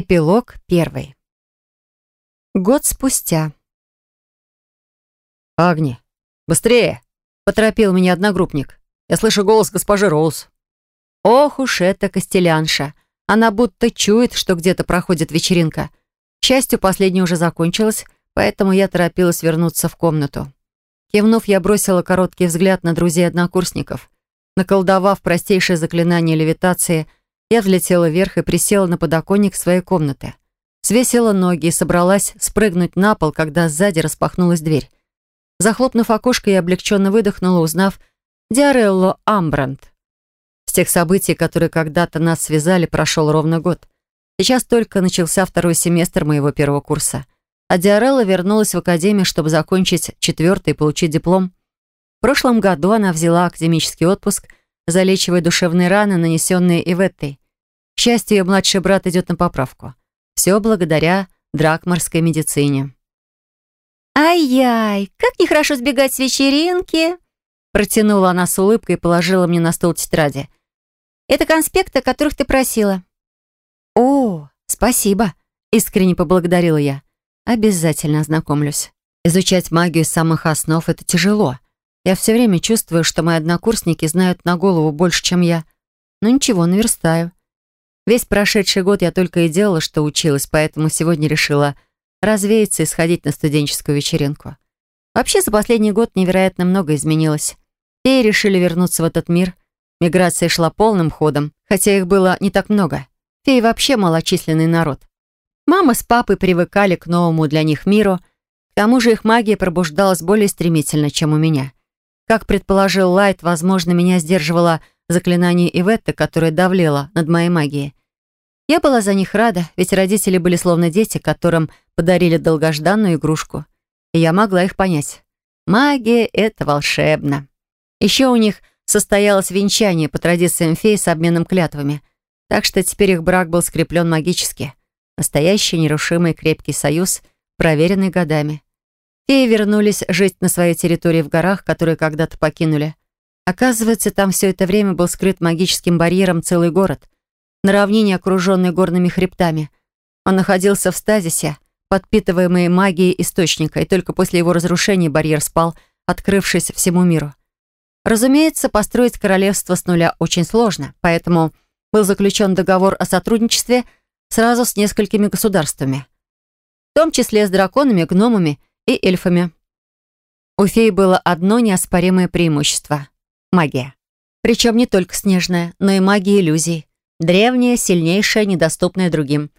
Эпилог первый. Год спустя. «Агни, быстрее!» — поторопил меня одногруппник. «Я слышу голос госпожи Роуз». Ох уж эта костелянша. Она будто чует, что где-то проходит вечеринка. К счастью, последняя уже закончилась, поэтому я торопилась вернуться в комнату. Кивнув, я бросила короткий взгляд на друзей-однокурсников. Наколдовав простейшее заклинание левитации, я взлетела вверх и присела на подоконник своей комнаты. Свесила ноги и собралась спрыгнуть на пол, когда сзади распахнулась дверь. Захлопнув окошко, я облегченно выдохнула, узнав Диарелло Амбранд. С тех событий, которые когда-то нас связали, прошел ровно год. Сейчас только начался второй семестр моего первого курса. А Диарелла вернулась в академию, чтобы закончить четвертый и получить диплом. В прошлом году она взяла академический отпуск, залечивая душевные раны, нанесенные Иветтой. К счастью, ее младший брат идет на поправку. Все благодаря дракмарской медицине. «Ай-яй, как нехорошо сбегать с вечеринки!» Протянула она с улыбкой и положила мне на стол тетради. Это конспекты, о которых ты просила». «О, спасибо», — искренне поблагодарила я. «Обязательно ознакомлюсь. Изучать магию с самых основ — это тяжело. Я все время чувствую, что мои однокурсники знают на голову больше, чем я. Но ничего, наверстаю. Весь прошедший год я только и делала, что училась, поэтому сегодня решила развеяться и сходить на студенческую вечеринку. Вообще, за последний год невероятно много изменилось. Феи решили вернуться в этот мир — Миграция шла полным ходом, хотя их было не так много. Феи вообще малочисленный народ. Мама с папой привыкали к новому для них миру, к тому же их магия пробуждалась более стремительно, чем у меня. Как предположил Лайт, возможно, меня сдерживало заклинание Иветты, которое давлело над моей магией. Я была за них рада, ведь родители были словно дети, которым подарили долгожданную игрушку. И я могла их понять. Магия — это волшебно. Еще у них состоялось венчание по традициям фей с обменом клятвами, так что теперь их брак был скреплен магически. Настоящий нерушимый крепкий союз, проверенный годами. Феи вернулись жить на своей территории в горах, которые когда-то покинули. Оказывается, там все это время был скрыт магическим барьером целый город, на равнине, окруженный горными хребтами. Он находился в стазисе, подпитываемый магией источника, и только после его разрушения барьер спал, открывшись всему миру. Разумеется, построить королевство с нуля очень сложно, поэтому был заключен договор о сотрудничестве сразу с несколькими государствами, в том числе с драконами, гномами и эльфами. У феи было одно неоспоримое преимущество — магия. Причем не только снежная, но и магия иллюзий. Древняя, сильнейшая, недоступная другим.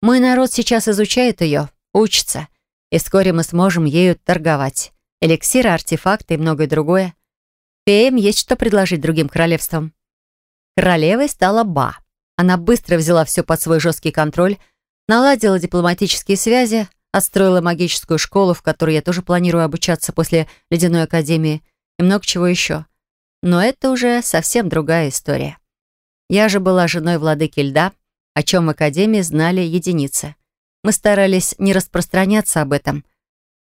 Мой народ сейчас изучает ее, учится, и вскоре мы сможем ею торговать. Эликсиры, артефакты и многое другое. Феям есть что предложить другим королевствам. Королевой стала Ба. Она быстро взяла все под свой жесткий контроль, наладила дипломатические связи, отстроила магическую школу, в которой я тоже планирую обучаться после Ледяной Академии, и много чего еще. Но это уже совсем другая история. Я же была женой владыки льда, о чем в Академии знали единицы. Мы старались не распространяться об этом,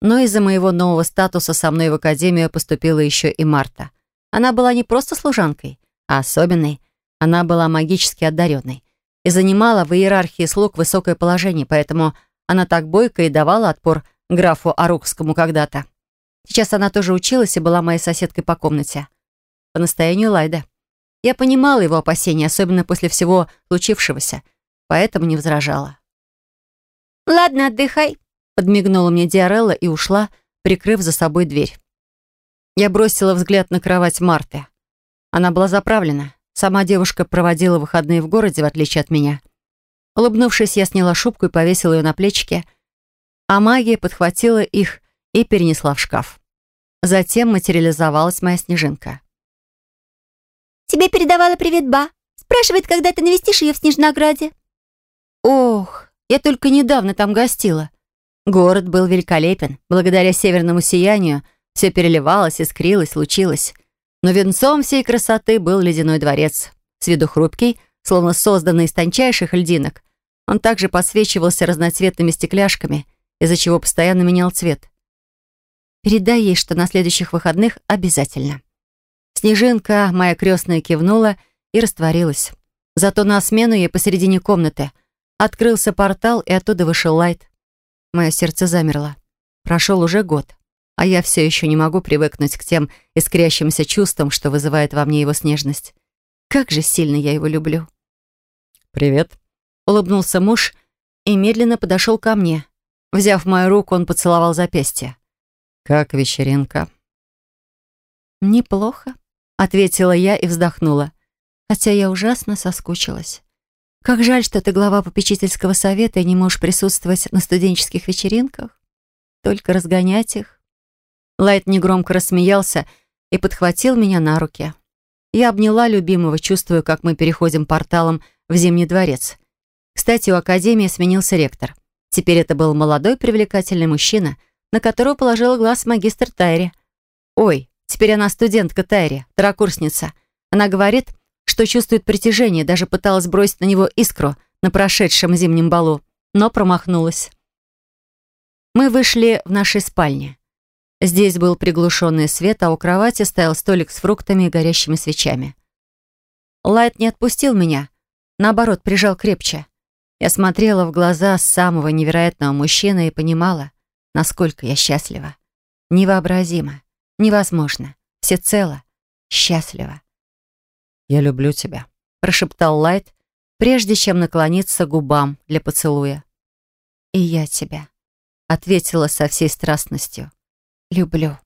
но из-за моего нового статуса со мной в Академию поступила еще и Марта — она была не просто служанкой, а особенной. Она была магически одаренной и занимала в иерархии слуг высокое положение, поэтому она так бойко и давала отпор графу Арукскому когда-то. Сейчас она тоже училась и была моей соседкой по комнате. По настоянию Лайда. Я понимала его опасения, особенно после всего случившегося, поэтому не возражала. «Ладно, отдыхай», — подмигнула мне Диарелла и ушла, прикрыв за собой дверь. Я бросила взгляд на кровать Марты. Она была заправлена. Сама девушка проводила выходные в городе, в отличие от меня. Улыбнувшись, я сняла шубку и повесила ее на плечики, а магия подхватила их и перенесла в шкаф. Затем материализовалась моя снежинка. «Тебе передавала привет Ба. Спрашивает, когда ты навестишь ее в Снежнограде». «Ох, я только недавно там гостила. Город был великолепен. Благодаря северному сиянию — все переливалось, искрилось, лучилось. Но венцом всей красоты был ледяной дворец. С виду хрупкий, словно созданный из тончайших льдинок. Он также подсвечивался разноцветными стекляшками, из-за чего постоянно менял цвет. «Передай ей, что на следующих выходных обязательно». Снежинка, моя крестная, кивнула и растворилась. Зато на смену ей посередине комнаты Открылся портал, и оттуда вышел Лайт. Мое сердце замерло. Прошел уже год, а я все еще не могу привыкнуть к тем искрящимся чувствам, что вызывает во мне его снежность. Как же сильно я его люблю. «Привет», — улыбнулся муж и медленно подошел ко мне. Взяв мою руку, он поцеловал запястье. «Как вечеринка?» «Неплохо», — ответила я и вздохнула, хотя я ужасно соскучилась. «Как жаль, что ты глава попечительского совета и не можешь присутствовать на студенческих вечеринках. Только разгонять их». Лайт негромко рассмеялся и подхватил меня на руки. Я обняла любимого, чувствуя, как мы переходим порталом в Зимний дворец. Кстати, у Академии сменился ректор. Теперь это был молодой привлекательный мужчина, на которого положила глаз магистр Тайри. Ой, теперь она студентка Тайри, второкурсница. Она говорит, что чувствует притяжение, даже пыталась бросить на него искру на прошедшем зимнем балу, но промахнулась. Мы вышли в нашей спальне. Здесь был приглушенный свет, а у кровати стоял столик с фруктами и горящими свечами. Лайт не отпустил меня, наоборот, прижал крепче. Я смотрела в глаза самого невероятного мужчины и понимала, насколько я счастлива. Невообразимо, невозможно, всецело, счастлива. «Я люблю тебя», — прошептал Лайт, прежде чем наклониться к губам для поцелуя. «И я тебя», — ответила со всей страстностью люблю.